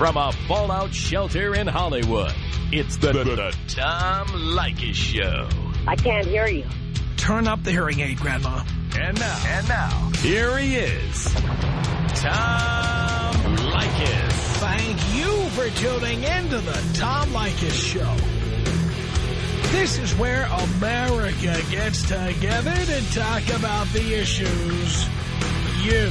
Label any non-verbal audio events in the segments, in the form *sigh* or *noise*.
From a fallout shelter in Hollywood, it's the, the, the Tom Leykis Show. I can't hear you. Turn up the hearing aid, Grandma. And now, and now, here he is, Tom Leykis. Thank you for tuning in to the Tom Leykis Show. This is where America gets together to talk about the issues you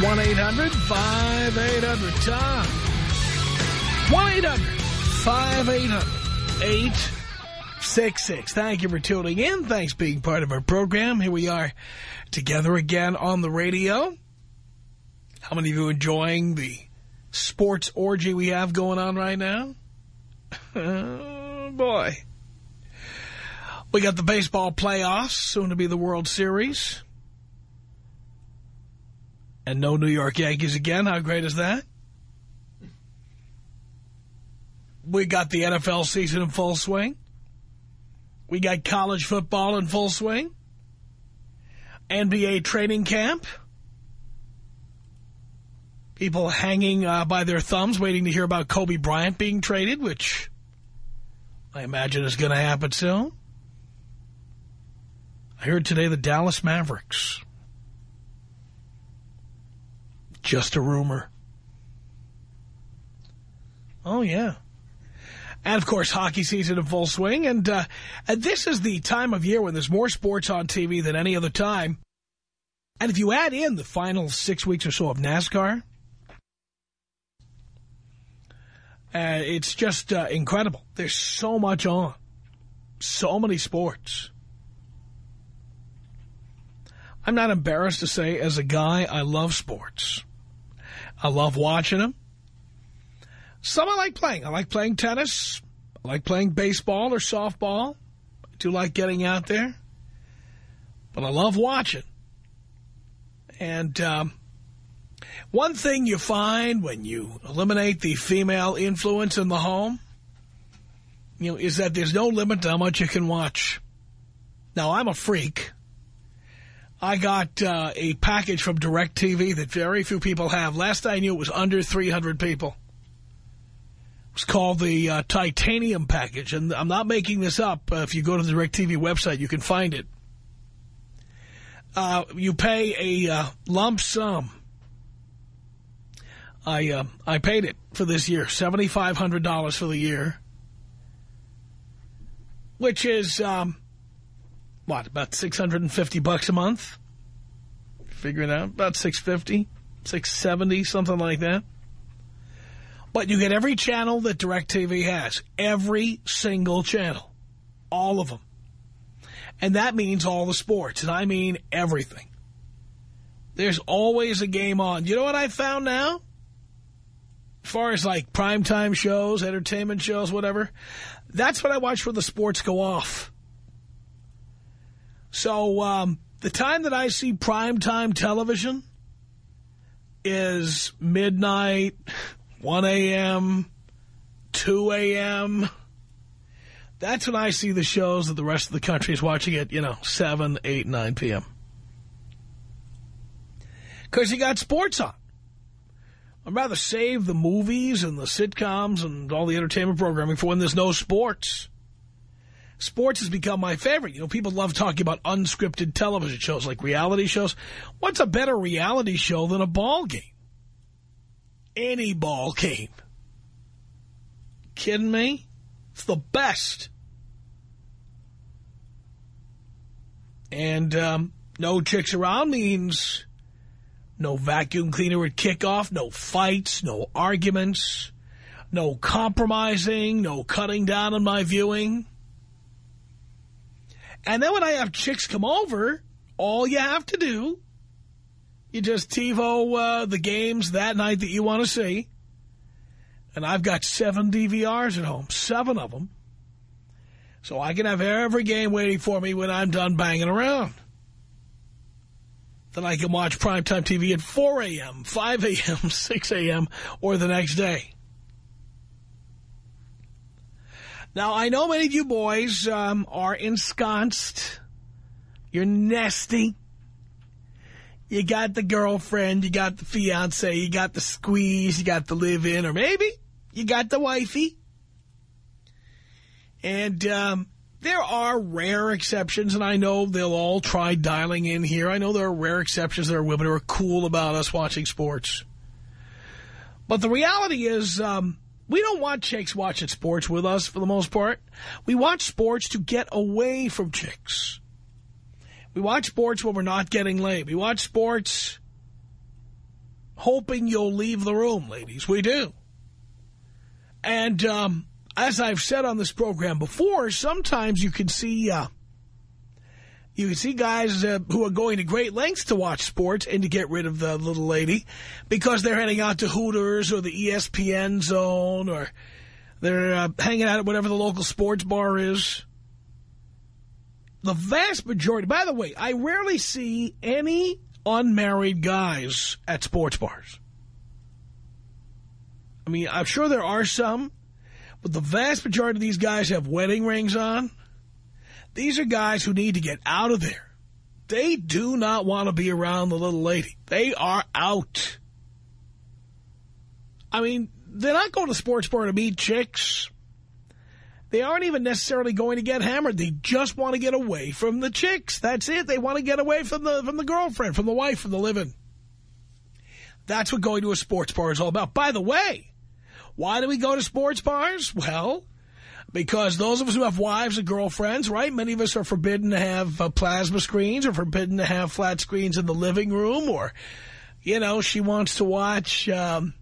It's 1-800-5800-TOM. 1-800-5800-866. Thank you for tuning in. Thanks for being part of our program. Here we are together again on the radio. How many of you enjoying the sports orgy we have going on right now? oh, *laughs* boy. We got the baseball playoffs, soon to be the World Series. And no New York Yankees again. How great is that? We got the NFL season in full swing. We got college football in full swing. NBA training camp. People hanging uh, by their thumbs waiting to hear about Kobe Bryant being traded, which I imagine is going to happen soon. I heard today the Dallas Mavericks. Just a rumor. Oh, yeah. And, of course, hockey season in full swing. And, uh, and this is the time of year when there's more sports on TV than any other time. And if you add in the final six weeks or so of NASCAR, uh, it's just uh, incredible. There's so much on. So many sports. I'm not embarrassed to say, as a guy, I love sports. I love watching them. Some I like playing. I like playing tennis. I like playing baseball or softball. I do like getting out there. But I love watching. And um, one thing you find when you eliminate the female influence in the home, you know, is that there's no limit to how much you can watch. Now, I'm a freak. I got uh, a package from DirecTV that very few people have. Last I knew, it was under 300 people. It was called the uh, Titanium package, and I'm not making this up. Uh, if you go to the DirecTV website, you can find it. Uh, you pay a uh, lump sum. I uh, I paid it for this year, $7,500 for the year, which is... Um, what, about 650 bucks a month? Figure it out. About 650, 670, something like that. But you get every channel that DirecTV has. Every single channel. All of them. And that means all the sports. And I mean everything. There's always a game on. You know what I found now? As far as like primetime shows, entertainment shows, whatever. That's what I watch when the sports go off. So um, the time that I see primetime television is midnight, 1 a.m., 2 a.m. That's when I see the shows that the rest of the country is watching at, you know, 7, 8, 9 p.m. Because you got sports on. I'd rather save the movies and the sitcoms and all the entertainment programming for when there's no sports. Sports has become my favorite. You know, people love talking about unscripted television shows like reality shows. What's a better reality show than a ball game? Any ball game. Kidding me? It's the best. And um, no chicks around means no vacuum cleaner at kickoff, no fights, no arguments, no compromising, no cutting down on my viewing. And then when I have chicks come over, all you have to do You just TiVo uh, the games that night that you want to see. And I've got seven DVRs at home, seven of them. So I can have every game waiting for me when I'm done banging around. Then I can watch primetime TV at 4 a.m., 5 a.m., *laughs* 6 a.m., or the next day. Now, I know many of you boys um, are ensconced. You're nesting. You got the girlfriend, you got the fiance, you got the squeeze, you got the live-in, or maybe you got the wifey. And um, there are rare exceptions, and I know they'll all try dialing in here. I know there are rare exceptions. There are women who are cool about us watching sports. But the reality is um, we don't want chicks watching sports with us for the most part. We watch sports to get away from chicks. We watch sports when we're not getting laid. We watch sports hoping you'll leave the room, ladies. We do. And um, as I've said on this program before, sometimes you can see uh, you can see guys uh, who are going to great lengths to watch sports and to get rid of the little lady because they're heading out to Hooters or the ESPN zone or they're uh, hanging out at whatever the local sports bar is. The vast majority, by the way, I rarely see any unmarried guys at sports bars. I mean, I'm sure there are some, but the vast majority of these guys have wedding rings on. These are guys who need to get out of there. They do not want to be around the little lady. They are out. I mean, they're not going to sports bar to meet chicks. They aren't even necessarily going to get hammered. They just want to get away from the chicks. That's it. They want to get away from the from the girlfriend, from the wife, from the living. That's what going to a sports bar is all about. By the way, why do we go to sports bars? Well, because those of us who have wives and girlfriends, right, many of us are forbidden to have uh, plasma screens or forbidden to have flat screens in the living room or, you know, she wants to watch um,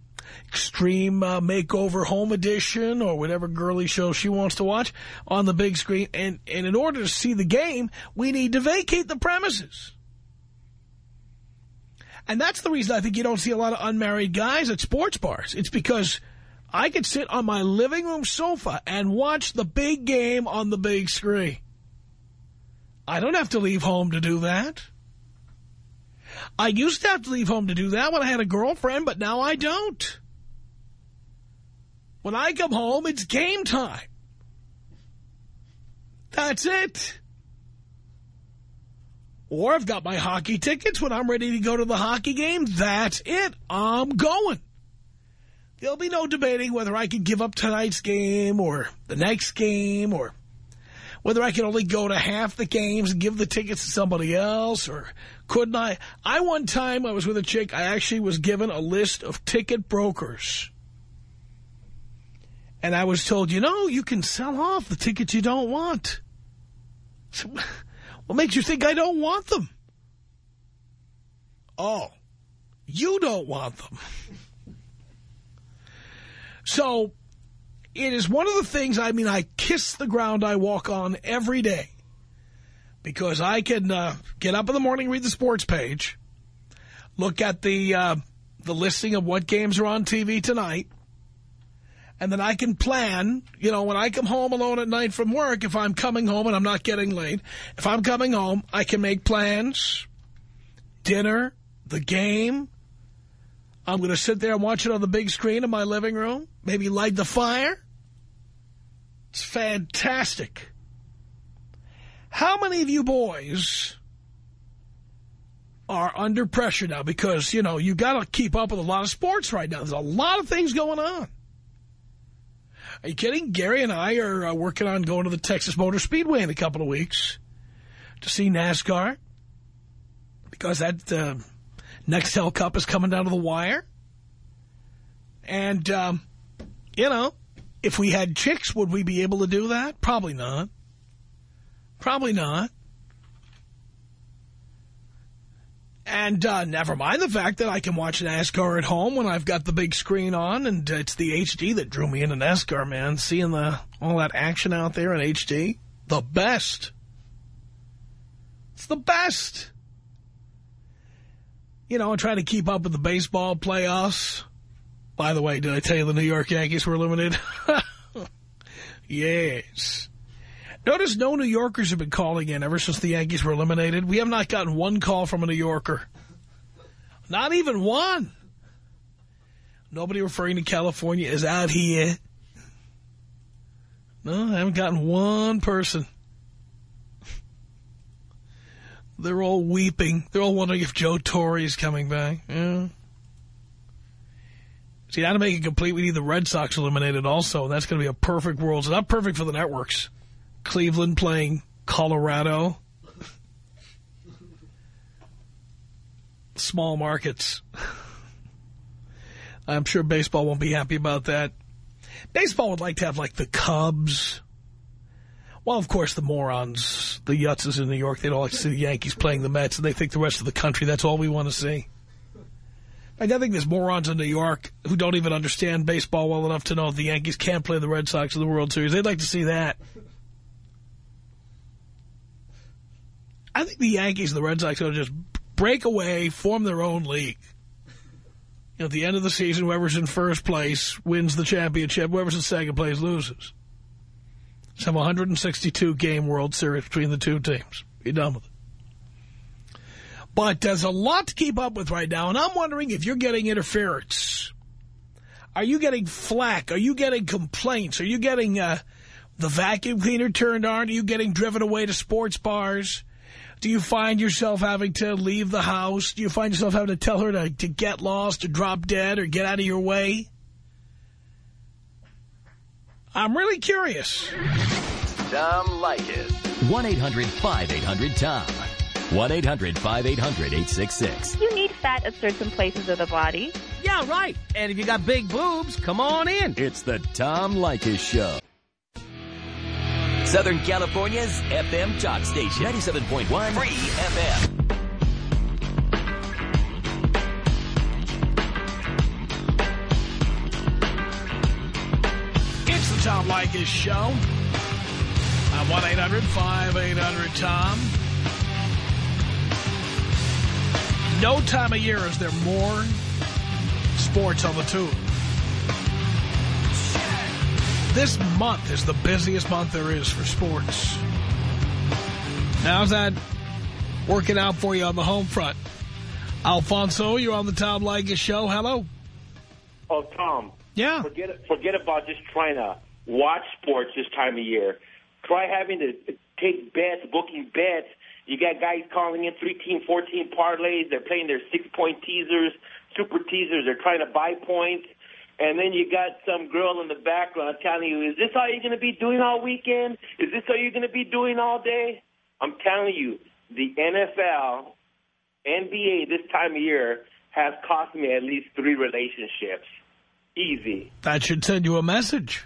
Extreme uh, Makeover Home Edition or whatever girly show she wants to watch on the big screen. And, and in order to see the game, we need to vacate the premises. And that's the reason I think you don't see a lot of unmarried guys at sports bars. It's because I could sit on my living room sofa and watch the big game on the big screen. I don't have to leave home to do that. I used to have to leave home to do that when I had a girlfriend, but now I don't. When I come home, it's game time. That's it. Or I've got my hockey tickets. When I'm ready to go to the hockey game, that's it. I'm going. There'll be no debating whether I can give up tonight's game or the next game or whether I can only go to half the games and give the tickets to somebody else or couldn't I? I one time I was with a chick, I actually was given a list of ticket brokers. And I was told, you know, you can sell off the tickets you don't want. What makes you think I don't want them? Oh, you don't want them. So it is one of the things, I mean, I kiss the ground I walk on every day because I can uh, get up in the morning, read the sports page, look at the uh, the listing of what games are on TV tonight, and then I can plan, you know, when I come home alone at night from work, if I'm coming home and I'm not getting late, if I'm coming home, I can make plans, dinner, the game. I'm going to sit there and watch it on the big screen in my living room, maybe light the fire. It's fantastic. How many of you boys are under pressure now? Because, you know, you got to keep up with a lot of sports right now. There's a lot of things going on. Are you kidding? Gary and I are uh, working on going to the Texas Motor Speedway in a couple of weeks to see NASCAR because that uh, Nextel Cup is coming down to the wire. And, um, you know, if we had chicks, would we be able to do that? Probably not. Probably not. And uh, never mind the fact that I can watch an NASCAR at home when I've got the big screen on, and it's the HD that drew me into NASCAR, man. Seeing the all that action out there in HD, the best. It's the best. you know, I trying to keep up with the baseball playoffs. By the way, did I tell you the New York Yankees were eliminated? *laughs* yes. Notice no New Yorkers have been calling in ever since the Yankees were eliminated. We have not gotten one call from a New Yorker. Not even one. Nobody referring to California is out here. No, I haven't gotten one person. They're all weeping. They're all wondering if Joe Torre is coming back. Yeah. See, now to make it complete, we need the Red Sox eliminated also. That's going to be a perfect world. It's not perfect for the networks. Cleveland playing Colorado. Small markets. *laughs* I'm sure baseball won't be happy about that. Baseball would like to have, like, the Cubs. Well, of course, the morons, the yutzes in New York, they don't like to see the Yankees playing the Mets, and they think the rest of the country, that's all we want to see. I think there's morons in New York who don't even understand baseball well enough to know the Yankees can't play the Red Sox in the World Series. They'd like to see that. I think the Yankees and the Red Sox are going to just break away, form their own league. You know, at the end of the season, whoever's in first place wins the championship. Whoever's in second place loses. A 162-game World Series between the two teams. Be done with it. But there's a lot to keep up with right now, and I'm wondering if you're getting interference. Are you getting flack? Are you getting complaints? Are you getting uh, the vacuum cleaner turned on? Are you getting driven away to sports bars? Do you find yourself having to leave the house? Do you find yourself having to tell her to, to get lost or drop dead or get out of your way? I'm really curious. Tom Leykis. 1-800-5800-TOM. 1-800-5800-866. You need fat at certain places of the body. Yeah, right. And if you got big boobs, come on in. It's the Tom Leykis Show. Southern California's FM talk station. 97.1 Free FM. It's the Tom Leykis Show. Uh, 1-800-5800-TOM. No time of year is there more sports on the tube. This month is the busiest month there is for sports. How's that working out for you on the home front? Alfonso, you're on the Tom Leykis Show. Hello. Oh, Tom. Yeah. Forget forget about just trying to watch sports this time of year. Try having to take bets, booking bets. You got guys calling in 13, 14 parlays. They're playing their six-point teasers, super teasers. They're trying to buy points. And then you got some girl in the background telling you, is this all you're going to be doing all weekend? Is this all you're going to be doing all day? I'm telling you, the NFL, NBA this time of year has cost me at least three relationships. Easy. That should send you a message.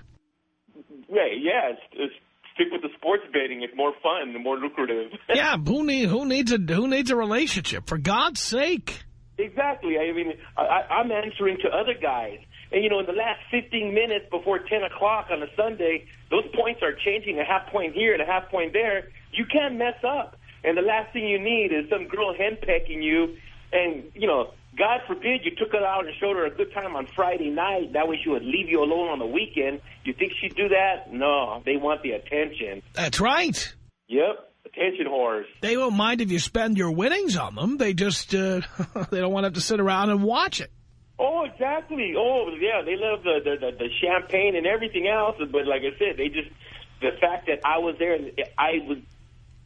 Right, yeah, it's, it's stick with the sports betting. It's more fun and more lucrative. *laughs* yeah, who need who needs a who needs a relationship? For God's sake. Exactly. I mean, I, I'm answering to other guys. And, you know, in the last 15 minutes before 10 o'clock on a Sunday, those points are changing a half point here and a half point there. You can't mess up. And the last thing you need is some girl henpecking you. And, you know, God forbid you took her out and showed her a good time on Friday night. That way she would leave you alone on the weekend. You think she'd do that? No, they want the attention. That's right. Yep, attention whores. They won't mind if you spend your winnings on them. They just, uh, *laughs* they don't want to have to sit around and watch it. Oh, exactly. Oh, yeah, they love the, the, the, the champagne and everything else. But like I said, they just, the fact that I was there and I was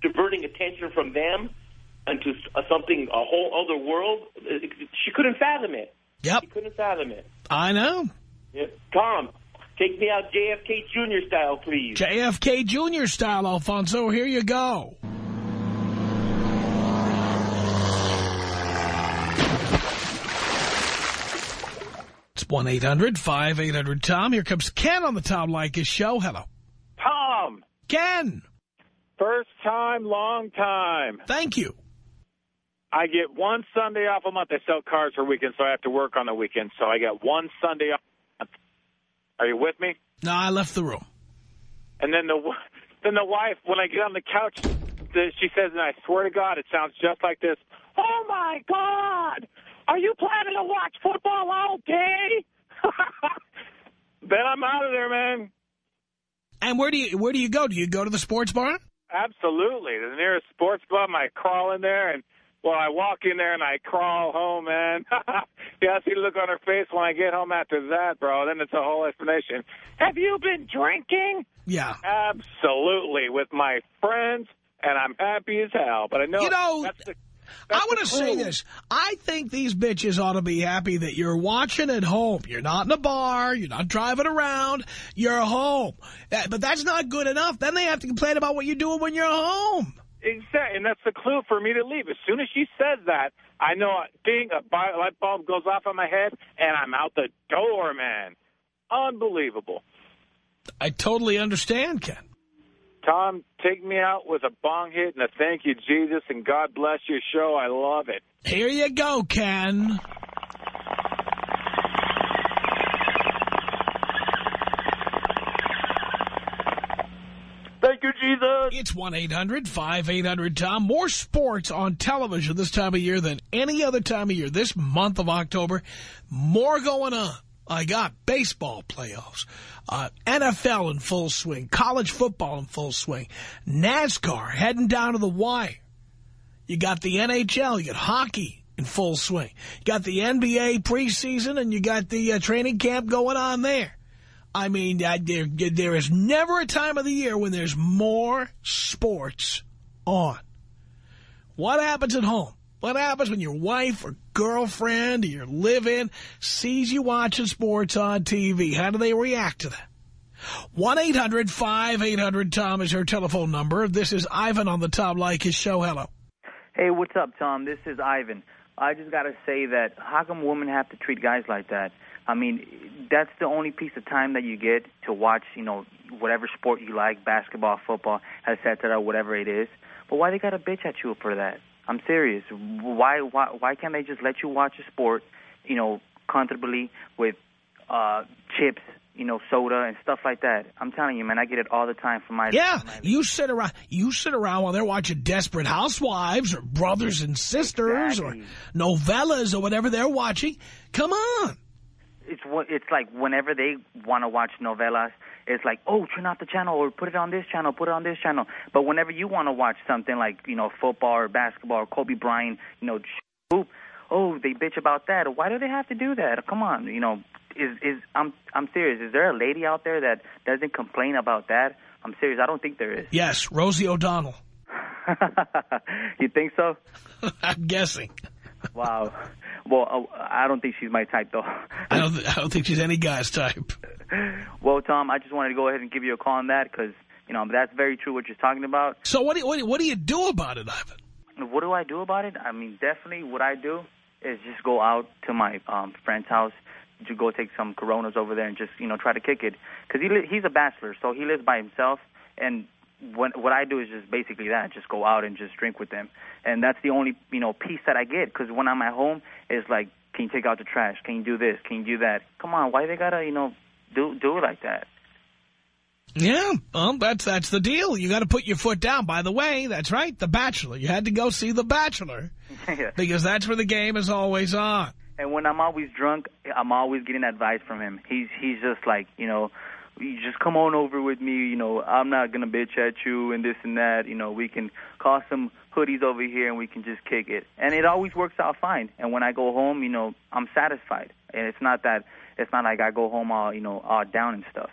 diverting attention from them into something, a whole other world, she couldn't fathom it. Yep. She couldn't fathom it. I know. Yeah. Tom, take me out JFK Jr. style, please. JFK Jr. style, Alfonso. Here you go. It's 1-800-5800-TOM. Here comes Ken on the Tom Leykis show. Hello. Tom. Ken. First time, long time. Thank you. I get one Sunday off a month. I sell cars for weekends, so I have to work on the weekend. So I get one Sunday off a month. Are you with me? No, I left the room. And then the then the wife, when I get on the couch, she says, and I swear to God, it sounds just like this. Oh my God! Are you planning to watch football all day? *laughs* then I'm out of there, man. And where do you where do you go? Do you go to the sports bar? Absolutely. The nearest sports club, I crawl in there, and well, I walk in there and I crawl home, man. *laughs* yeah, I see the look on her face when I get home after that, bro. Then it's a whole explanation. Have you been drinking? Yeah. Absolutely, with my friends, and I'm happy as hell. But I know, You know, that's the, I want to say this. I think these bitches ought to be happy that you're watching at home. You're not in a bar. You're not driving around. You're home. Uh, But that's not good enough. Then they have to complain about what you're doing when you're home. Exactly, and that's the clue for me to leave. As soon as she says that, I know, a ding, a light bulb goes off on my head, and I'm out the door, man. Unbelievable. I totally understand, Ken. Tom, take me out with a bong hit and a thank you, Jesus, and God bless your show. I love it. Here you go, Ken. Thank It's 1-800-5800-TOM. More sports on television this time of year than any other time of year. This month of October, more going on. I got baseball playoffs, uh, NFL in full swing, college football in full swing, NASCAR heading down to the wire. You got the NHL, you got hockey in full swing. You got the NBA preseason, and you got the uh, training camp going on there. I mean, uh, there, there is never a time of the year when there's more sports on. What happens at home? What happens when your wife or girlfriend or your live-in sees you watching sports on TV? How do they react to that? 1-800-5800-TOM is her telephone number. This is Ivan on the Tom Leykis show. Hello. Hey, what's up, Tom? This is Ivan. I just got to say that how come women have to treat guys like that? I mean, that's the only piece of time that you get to watch, you know, whatever sport you like, basketball, football, etc., whatever it is. But why they got to bitch at you for that? I'm serious. Why why why can't they just let you watch a sport, you know, comfortably with uh chips, you know, soda and stuff like that? I'm telling you, man, I get it all the time from my Yeah, my- you sit around. You sit around while they're watching Desperate Housewives or Brothers and Sisters Exactly. or novelas or whatever they're watching. Come on. It's what it's like whenever they want to watch novelas it's like oh turn off the channel or put it on this channel put it on this channel. But whenever you want to watch something like you know football or basketball or kobe bryant you know oh they bitch about that. Why do they have to do that? Come on you know is is i'm i'm serious. Is there a lady out there that doesn't complain about that? I'm serious. I don't think there is. Yes, Rosie O'Donnell. *laughs* you think so? *laughs* I'm guessing. Wow well uh, i don't think she's my type though *laughs* I don't. th- I don't think she's any guy's type. Well, Tom, I just wanted to go ahead and give you a call on that because, you know, that's very true what you're talking about. So what do you, what, do- what do you do about it, Ivan? What do I do about it? I mean, definitely what I do is just go out to my um, friend's house, to go take some Coronas over there and just, you know, try to kick it. Because he li- he's a bachelor, so he lives by himself. And what, what I do is just basically that, just go out and just drink with them. And that's the only, you know, peace that I get. Because when I'm at home, it's like, can you take out the trash? Can you do this? Can you do that? Come on, why they got to, you know, do do it like that? Yeah, well, that's that's the deal. You got to put your foot down. By the way, that's right, The Bachelor. You had to go see The Bachelor *laughs* Yeah. because that's where the game is always on. And when I'm always drunk, I'm always getting advice from him. He's he's just like, you know, you just come on over with me. You know, I'm not gonna bitch at you and this and that. You know, we can call some hoodies over here and we can just kick it. And it always works out fine. And when I go home, you know, I'm satisfied. And it's not that it's not like I go home all you know all down and stuff.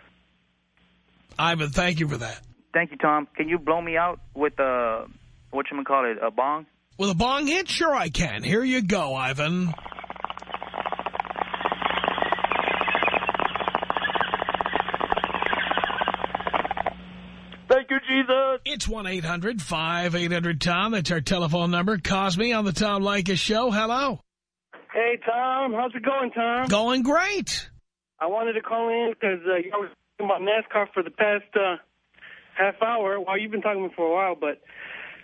Ivan, thank you for that. Thank you, Tom. Can you blow me out with uh, a what you call it, a bong? With a bong hit? Sure I can. Here you go, Ivan. Thank you, Jesus. It's 1-800-5800-TOM. That's our telephone number. Cosme on the Tom Leykis show. Hello. Hey, Tom. How's it going, Tom? Going great. I wanted to call in because uh, you were talking about NASCAR for the past uh, half hour. Well, you've been talking for a while, but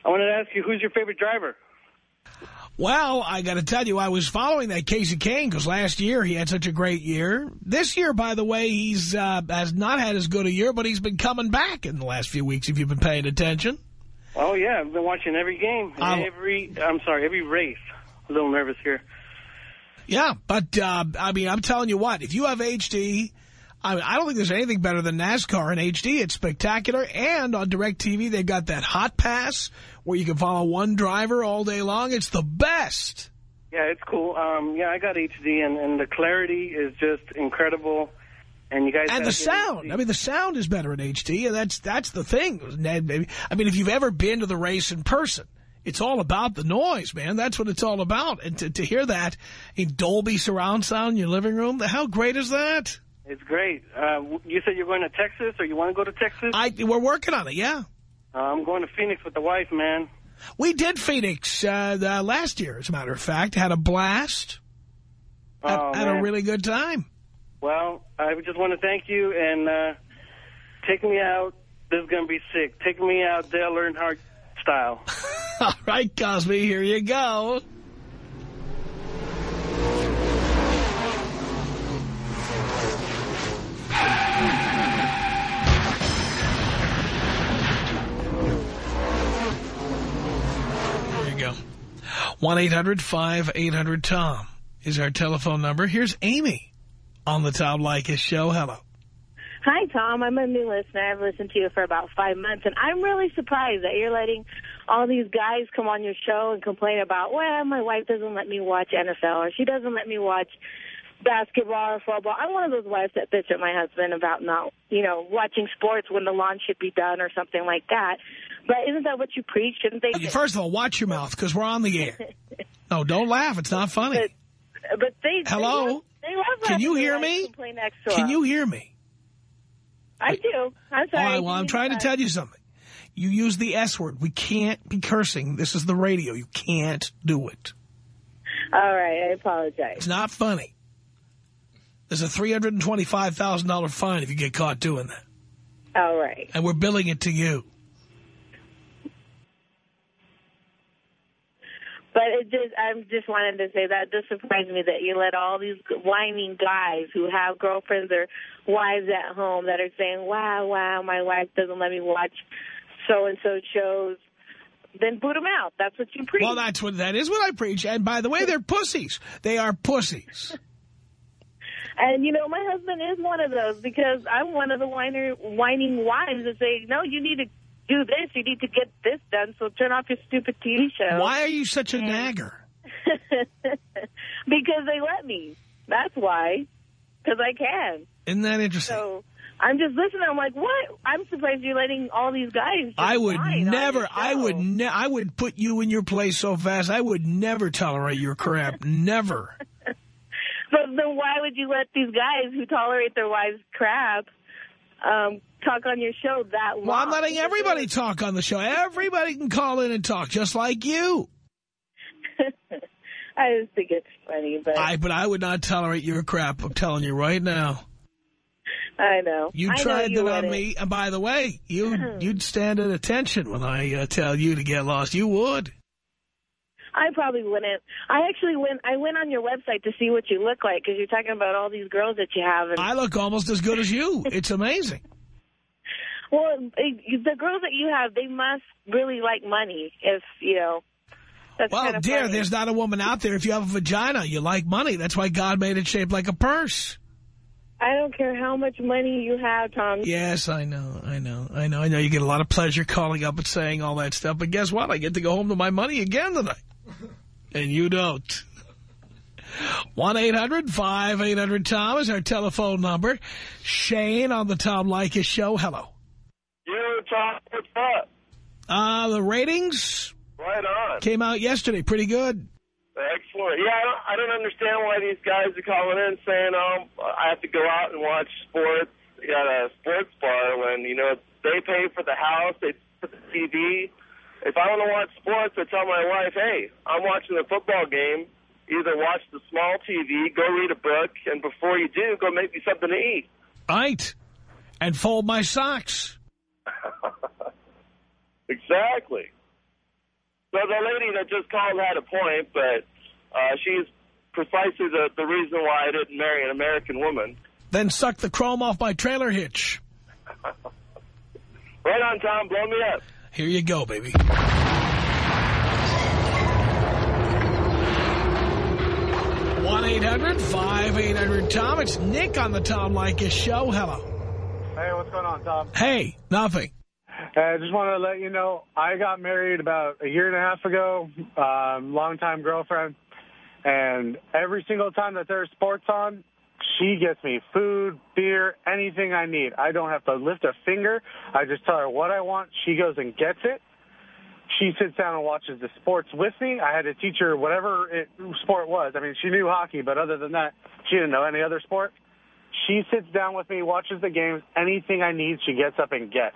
I wanted to ask you, who's your favorite driver? Well, I got to tell you, I was following that Kasey Kahne because last year he had such a great year. This year, by the way, he's uh, has not had as good a year, but he's been coming back in the last few weeks if you've been paying attention. Oh, yeah, I've been watching every game, I'll- every, I'm sorry, every race. A little nervous here. Yeah, but, uh, I mean, I'm telling you what, if you have HD, I, mean, I don't think there's anything better than NASCAR in HD. It's spectacular. And on DirecTV, they've got that hot pass where you can follow one driver all day long. It's the best. Yeah, it's cool. Um, yeah, I got HD, and, and the clarity is just incredible. And you guys And the sound. HD. I mean, the sound is better in HD, and that's that's the thing. I mean, if you've ever been to the race in person, it's all about the noise, man. That's what it's all about. And to, to hear that in Dolby surround sound in your living room, how great is that? It's great. Uh, you said you're going to Texas, or you want to go to Texas? I We're working on it, yeah. Uh, I'm going to Phoenix with the wife, man. We did Phoenix uh, the, last year, as a matter of fact. Had a blast. Had, Oh, had a man. really good time. Well, I just want to thank you and uh, take me out. This is going to be sick. Take me out Dale Earnhardt style. *laughs* All right, Cosby, here you go. 1-800-5800-TOM is our telephone number. Here's Amy on the Tom Leykis show. Hello. Hi, Tom. I'm a new listener. I've listened to you for about five months, and I'm really surprised that you're letting all these guys come on your show and complain about, well, my wife doesn't let me watch NFL, or she doesn't let me watch basketball or football. I'm one of those wives that bitch at my husband about not, you know, watching sports when the lawn should be done or something like that. But isn't that what you preach? Shouldn't they? Uh, first of all, watch your mouth because we're on the air. *laughs* No, don't laugh. It's not funny. But they Hello? They love, they love Can you hear me? Can you hear me? I do. I'm sorry. All right, well, I'm trying to tell you something. You use the S word. We can't be cursing. This is the radio. You can't do it. All right, I apologize. It's not funny. There's a $325,000 fine if you get caught doing that. All right. And we're billing it to you. But it just, I'm just wanted to say that this surprised me that you let all these whining guys who have girlfriends or wives at home that are saying, wow, wow, my wife doesn't let me watch so-and-so shows, then boot them out. That's what you preach. Well, that's what, that is what I preach. And by the way, they're pussies. They are pussies. *laughs* And, you know, my husband is one of those because I'm one of the whiner, whining wives that say, no, you need to do this. You need to get this done, so turn off your stupid TV show. Why are you such a nagger? *laughs* because they let me. That's why. Because I can. Isn't that interesting? So I'm just listening. I'm like, what? I'm surprised you're letting all these guys. Just I would never, I would ne I would put you in your place so fast, I would never tolerate your crap. *laughs* never. But then why would you let these guys who tolerate their wives' crap um, talk on your show that long? Well, I'm letting everybody talk on the show. Everybody can call in and talk, just like you. *laughs* I just think it's funny, but I, but I would not tolerate your crap. I'm telling you right now. I know. You I know tried you it on me, and by the way, you *laughs* you'd stand at attention when I uh, tell you to get lost. You would. I probably wouldn't. I actually went. I went on your website to see what you look like because you're talking about all these girls that you have. And I look almost as good as you. It's amazing. Well, it- the girls that you have, they must really like money. If you know, that's Well, kind of dear, funny. there's not a woman out there. If you have a vagina, you like money. That's why God made it shaped like a purse. I don't care how much money you have, Tom. Yes, I know, I know, I know, I know. You get a lot of pleasure calling up and saying all that stuff, but guess what? I get to go home to my money again tonight. *laughs* And you don't. 1-800-5800-TOM is our telephone number. Shane on the Tom Leykis show. Hello. What's up? Uh, the ratings Right on. came out yesterday. Pretty good. Excellent. Yeah, I don't, I don't understand why these guys are calling in saying, um, I have to go out and watch sports at a sports bar when, you know, they pay for the house, they put the TV. If I want to watch sports, I tell my wife, hey, I'm watching a football game. Either watch the small TV, go read a book, and before you do, go make me something to eat. Right. And fold my socks. *laughs* Exactly. So the lady that just called had a point, but uh, she's precisely the, the reason why I didn't marry an American woman. Then suck the chrome off my trailer hitch. *laughs* Right on, Tom. Blow me up. Here you go, baby. one 800 tom It's Nick on the Tom Leykis show. Hello. Hey, what's going on, Tom? Hey, nothing. I just wanted to let you know I got married about a year and a half ago, um, longtime girlfriend, and every single time that there's sports on, she gets me food, beer, anything I need. I don't have to lift a finger. I just tell her what I want. She goes and gets it. She sits down and watches the sports with me. I had to teach her whatever it, sport was. I mean, she knew hockey, but other than that, she didn't know any other sport. She sits down with me, watches the games. Anything I need, she gets up and gets.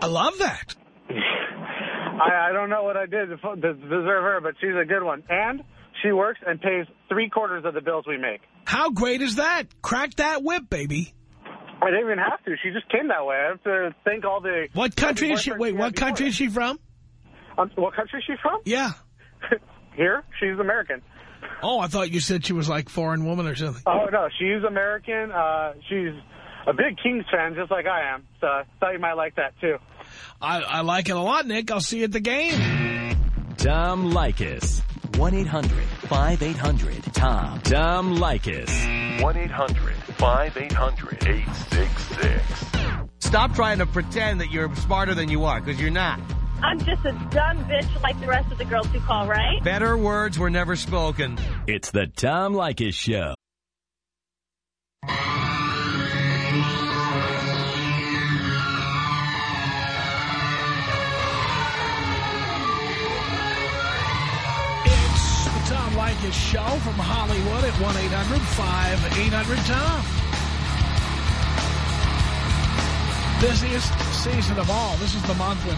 I love that. *laughs* I, I don't know what I did to, deserve her, but she's a good one. And she works and pays three quarters of the bills we make. How great is that? Crack that whip, baby. I didn't even have to. She just came that way. I have to thank all the... What country is she? Wait, what before country that. is she from? Um, what country is she from? Yeah. *laughs* Here? She's American. Oh, I thought you said she was like foreign woman or something. Oh, no, she's American. Uh, she's a big Kings fan, just like I am. So I thought you might like that, too. I, I like it a lot, Nick. I'll see you at the game. Tom Leykis. 1-800-5800-TOM. Tom Leykis. 1-800-5800-866. Stop trying to pretend that you're smarter than you are, because you're not. I'm just a dumb bitch like the rest of the girls who call, right? Better words were never spoken. It's the Tom Leykis Show. It's the Tom Leykis show from Hollywood at 1-800-5800-TOM. Busiest season of all. This is the month when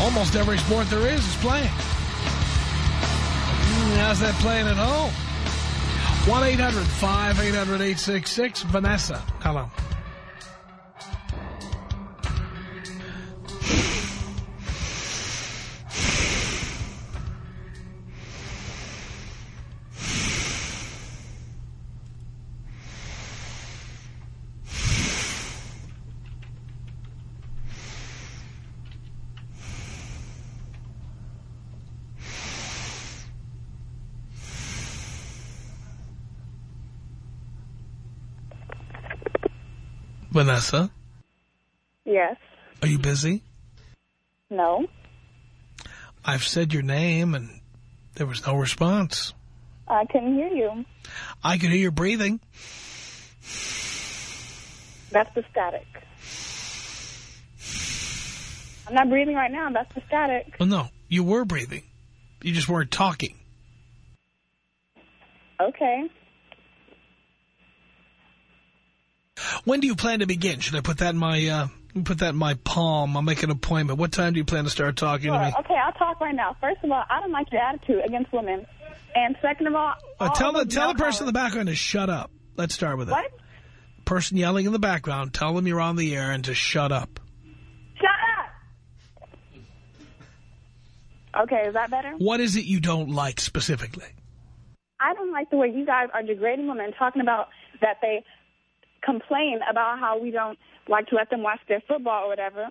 almost every sport there is is playing. Mm, How's that playing at home? 1-800-5800-866. Vanessa, hello. Vanessa, Yes. are you busy? No. I've said your name and there was no response. I couldn't hear you. I could hear your breathing. That's the static. I'm not breathing right now. That's the static. Well, no, you were breathing. You just weren't talking. Okay. When do you plan to begin? Should I put that in my uh, put that in my palm? I'll make an appointment. What time do you plan to start talking to me? Okay, I'll talk right now. First of all, I don't like your attitude against women. And second of all, Uh, all tell the tell the person in the background to shut up. Let's start with What? that. Person yelling in the background, tell them you're on the air and to shut up. Shut up! Okay, is that better? What is it you don't like specifically? I don't like the way you guys are degrading women, talking about that they complain about how we don't like to let them watch their football or whatever.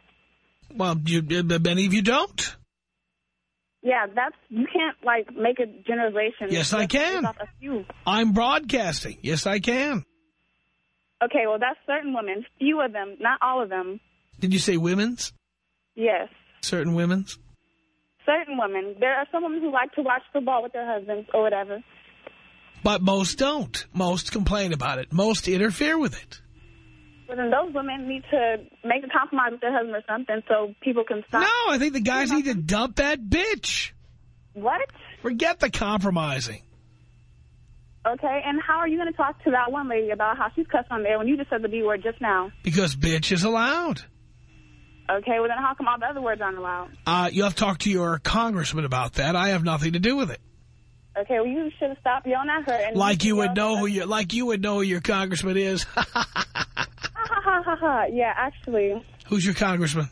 Well, you, many of you don't. Yeah, that's you can't like make a generalization. Yes, I can. A few. I'm broadcasting. Yes, I can. Okay, well that's certain women, few of them, not all of them. Did you say women's? Yes, Certain women's? certain women. There are some women who like to watch football with their husbands or whatever. But most don't. Most complain about it. Most interfere with it. But then those women need to make a compromise with their husband or something so people can stop. No, I think the guys need to dump that bitch. What? Forget the compromising. Okay, and how are you going to talk to that one lady about how she's cussing on there when you just said the B word just now? Because bitch is allowed. Okay, well then how come all the other words aren't allowed? Uh, you have to talk to your congressman about that. I have nothing to do with it. Okay, well you should have stopped yelling at her. And Like you would know who you, like you would know who your congressman is. Ha ha ha ha ha. Yeah, actually, Who's your congressman?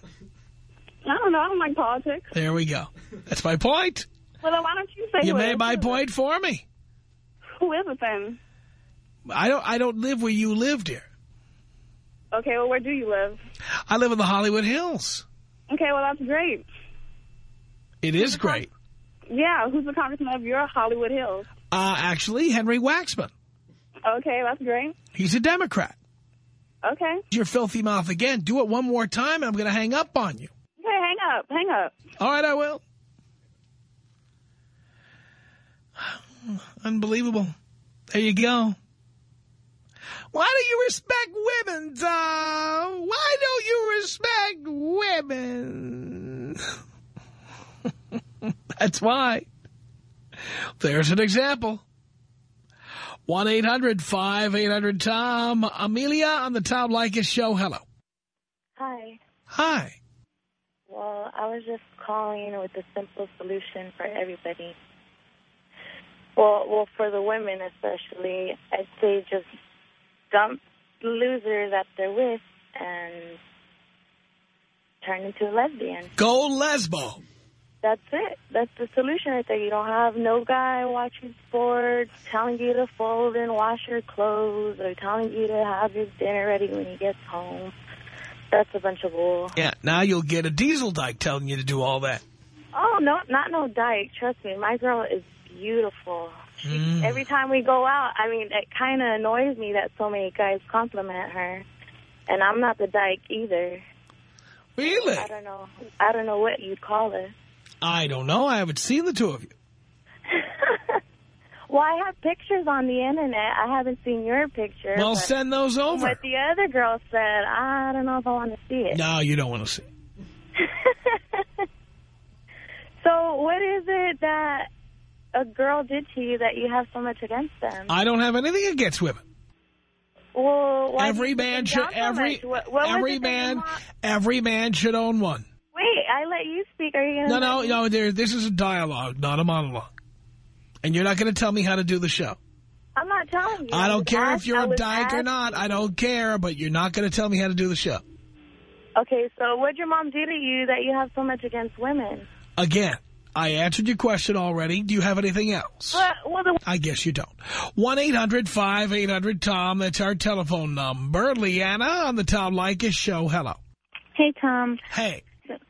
I don't know. I don't like politics. There we go. That's my point. Well, then why don't you say You made my point for me. Who is it then? I don't. I don't live where you lived here. Okay, well, where do you live? I live in the Hollywood Hills. Okay, well, that's great. It is great. Yeah, who's the congressman of your Hollywood Hills? Uh, actually, Henry Waxman. Okay, that's great. He's a Democrat. Okay. Your filthy mouth again. Do it one more time, and I'm going to hang up on you. Okay, hang up, hang up. All right, I will. Unbelievable. There you go. Why do you respect women, Tom? Why don't you respect women? *laughs* That's why. There's an example. 1-800-5800-TOM. Amelia on the Tom Leykis show. Hello. Hi. Hi. Well, I was just calling with a simple solution for everybody. Well, well, for the women especially, I'd say just dump the loser that they're with and turn into a lesbian. Go lesbo. That's it. That's the solution right there. You don't have no guy watching sports, telling you to fold and wash your clothes, or telling you to have your dinner ready when he gets home. That's a bunch of bull. Yeah, now you'll get a diesel dyke telling you to do all that. Oh, no, not no dyke. Trust me, my girl is beautiful. Mm. Every time we go out, I mean, it kind of annoys me that so many guys compliment her. And I'm not the dyke either. Really? I don't know. I don't know what you'd call her. I don't know. I haven't seen the two of you. *laughs* Well, I have pictures on the Internet. I haven't seen your picture. Well, send those over. But the other girl said, I don't know if I want to see it. No, you don't want to see. *laughs* So what is it that a girl did to you that you have so much against them? I don't have anything against women. well, every man should down so every? What, what every it man every man should own one. Wait, I let you speak. Are you going No, to no, no. There, this is a dialogue, not a monologue. And you're not going to tell me how to do the show. I'm not telling you. I don't was care asked- if you're a dyke or not. I don't care, but you're not going to tell me how to do the show. Okay, so what'd your mom do to you that you have so much against women? Again, I answered your question already. Do you have anything else? Well, well the I guess you don't. 1-800-5800-TOM. That's our telephone number. Leanna on the Tom Leykis show. Hello. Hey, Tom. Hey.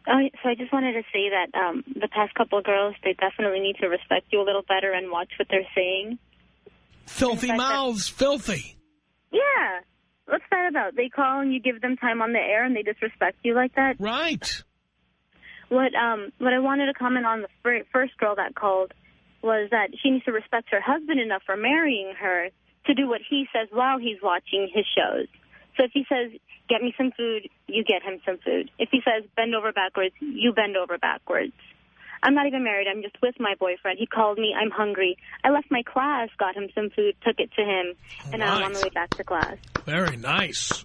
So, oh, so I just wanted to say that um, the past couple of girls, they definitely need to respect you a little better and watch what they're saying. Filthy mouths. Filthy. Yeah. What's that about? They call and you give them time on the air and they disrespect you like that? Right. What um what I wanted to comment on the fir first girl that called was that she needs to respect her husband enough for marrying her to do what he says while he's watching his shows. So if he says, get me some food, you get him some food. If he says, bend over backwards, you bend over backwards. I'm not even married. I'm just with my boyfriend. He called me. I'm hungry. I left my class, got him some food, took it to him, and now I'm on the way back to class. Very nice.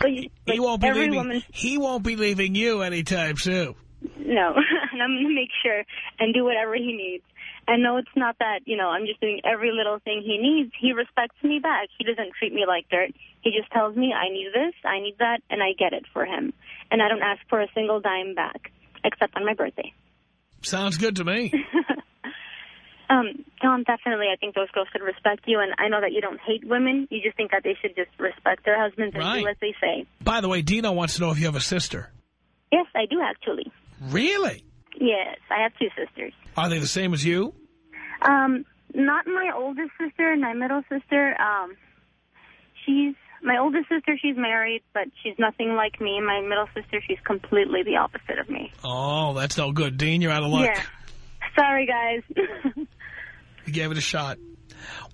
But, you, but He won't be leaving. woman... He won't be leaving you anytime soon. No, *laughs* and I'm going to make sure and do whatever he needs. And no, it's not that, you know, I'm just doing every little thing he needs. He respects me back. He doesn't treat me like dirt. He just tells me, I need this, I need that, and I get it for him. And I don't ask for a single dime back, except on my birthday. Sounds good to me. *laughs* Um, Tom, definitely, I think those girls should respect you. And I know that you don't hate women. You just think that they should just respect their husbands and Right. do as they say. By the way, Dino wants to know if you have a sister. Yes, I do, actually. Really? Yes, I have two sisters. Are they the same as you? Um, not my oldest sister and my middle sister. Um, she's my oldest sister. She's married, but she's nothing like me. My middle sister, she's completely the opposite of me. Oh, that's no good. Dean, you're out of luck. Yeah. Sorry, guys. *laughs* You gave it a shot.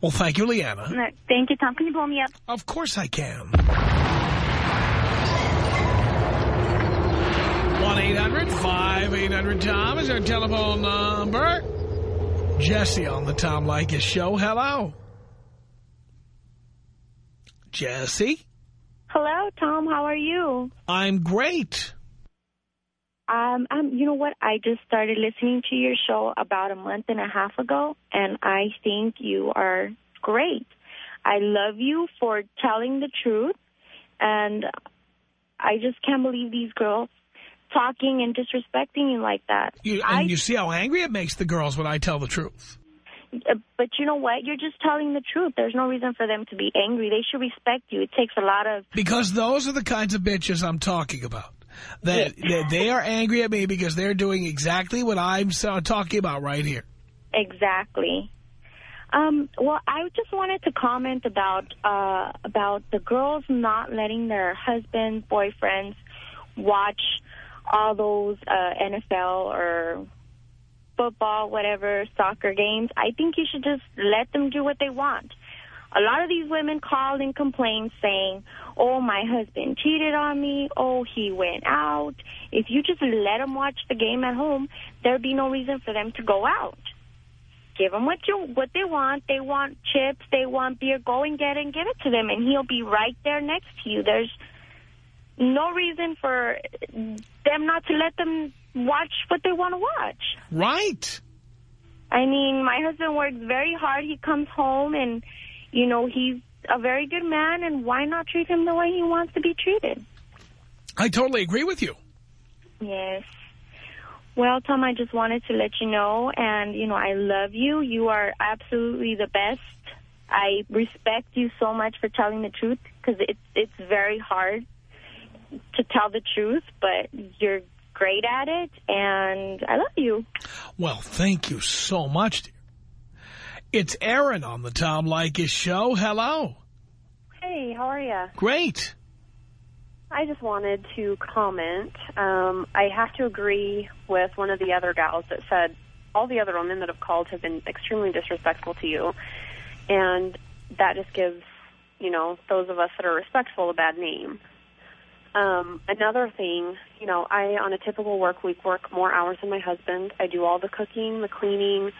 Well, thank you, Leanna. Thank you, Tom. Can you blow me up? Of course I can. 1-800-5800-TOM is our telephone number. Jesse on the Tom Leykis show. Hello. Jesse? Hello, Tom. How are you? I'm great. Um, um, you know what? I just started listening to your show about a month and a half ago, and I think you are great. I love you for telling the truth, and I just can't believe these girls talking and disrespecting you like that. You, I and you see how angry it makes the girls when I tell the truth. Uh, But you know what? You're just telling the truth. There's no reason for them to be angry. They should respect you. It takes a lot of Because those are the kinds of bitches I'm talking about. That, that they are angry at me because they're doing exactly what I'm talking about right here. Exactly. Um, well, I just wanted to comment about uh, about the girls not letting their husbands, boyfriends watch all those uh, NFL or football, whatever, soccer games. I think you should just let them do what they want. A lot of these women call and complain saying, oh, my husband cheated on me. Oh, he went out. If you just let them watch the game at home, there'd be no reason for them to go out. Give them what you what they want. They want chips. They want beer. Go and get it and give it to them, and he'll be right there next to you. There's no reason for them not to let them watch what they want to watch. Right. I mean, my husband works very hard. He comes home and, you know, he's a very good man, and why not treat him the way he wants to be treated? I totally agree with you. Yes. Well, Tom, I just wanted to let you know, and, you know, I love you. You are absolutely the best. I respect you so much for telling the truth, because it's, it's very hard to tell the truth, but you're great at it, and I love you. Well, thank you so much, dear. It's Aaron on the Tom Leykis show. Hello. Hey, how are you? Great. I just wanted to comment. Um, I have to agree with one of the other gals that said all the other women that have called have been extremely disrespectful to you, and that just gives you know those of us that are respectful a bad name. Um, another thing, you know, I on a typical work week work more hours than my husband. I do all the cooking, the cleaning,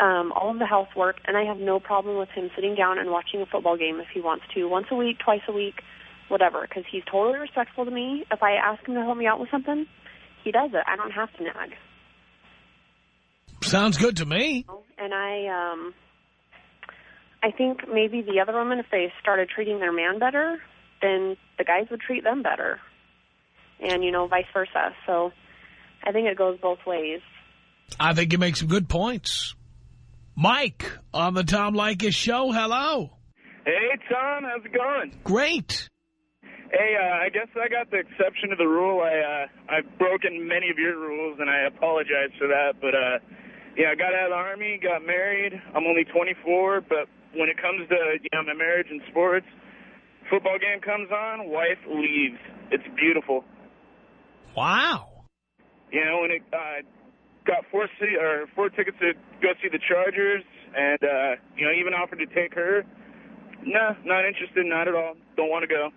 um, all of the housework, and I have no problem with him sitting down and watching a football game if he wants to, once a week, twice a week, whatever, because he's totally respectful to me. If I ask him to help me out with something, he does it. I don't have to nag. Sounds good to me. And I, um, I think maybe the other women, if they started treating their man better, then the guys would treat them better, and you know, vice versa. So, I think it goes both ways. I think you make some good points. Mike on the Tom Leykis show. Hello. Hey, Tom, how's it going? Great. Hey, uh, I guess I got the exception to the rule. I, uh, I've broken many of your rules, and I apologize for that. But, uh, yeah, I got out of the Army, got married. I'm only 24, but when it comes to, you know, my marriage and sports, football game comes on, wife leaves. It's beautiful. Wow. You know, when it uh, got four, see, or four tickets to go see the Chargers, and, uh, you know, even offered to take her. No, not interested, not at all. Don't want to go.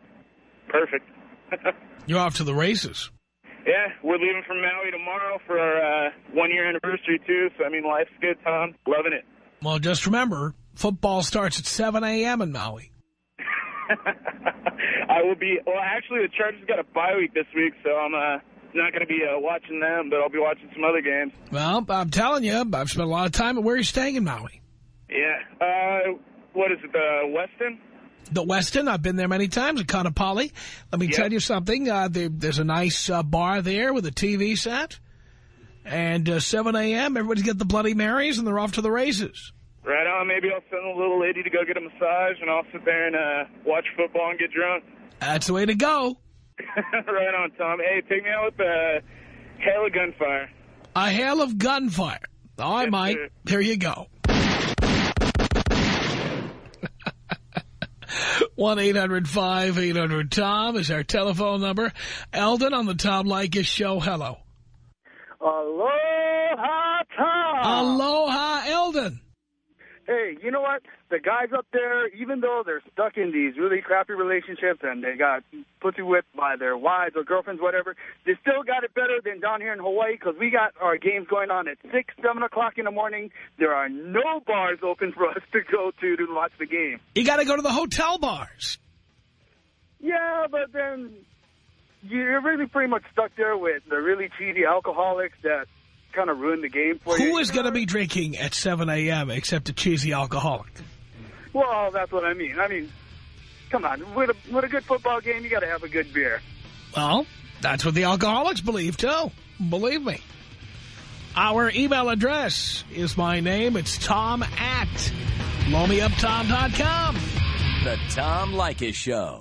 Perfect. *laughs* You're off to the races. Yeah, we're leaving from Maui tomorrow for our uh, one-year anniversary, too. So, I mean, life's good, Tom. Loving it. Well, just remember, football starts at 7 a.m. in Maui. *laughs* I will be, well, actually, the Chargers got a bye week this week, so I'm uh, not going to be uh, watching them, but I'll be watching some other games. Well, I'm telling you, I've spent a lot of time at where you're staying in Maui. Yeah. Uh, what is it, the Westin? The Westin, I've been there many times, at Kaanapali. Let me tell you something. Uh, there, there's a nice uh, bar there with a TV set. And uh, 7 a.m., everybody's got the Bloody Marys, and they're off to the races. Right on. Maybe I'll send a little lady to go get a massage, and I'll sit there and uh, watch football and get drunk. That's the way to go. *laughs* right on, Tom. Hey, take me out with a hail of gunfire. A hail of gunfire. All right, Mike. Here you go. *laughs* 1-800-5800-TOM is our telephone number. Eldon on the Tom Leykis show. Hello. Aloha, Tom. Aloha, Eldon. Hey, you know what? The guys up there, even though they're stuck in these really crappy relationships and they got pussy whipped by their wives or girlfriends, whatever, they still got it better than down here in Hawaii because we got our games going on at 6, 7 o'clock in the morning. There are no bars open for us *laughs* to go to to watch the game. You got to go to the hotel bars. Yeah, but then you're really pretty much stuck there with the really cheesy alcoholics that kind of ruin the game for you. Who is going to be drinking at 7 a.m. except a cheesy alcoholic? Well, that's what I mean. I mean, come on. With a, with a good football game, you got to have a good beer. Well, that's what the alcoholics believe, too. Believe me. Our email address is my name. It's tom at blowmeuptom.com. The Tom Leykis Show.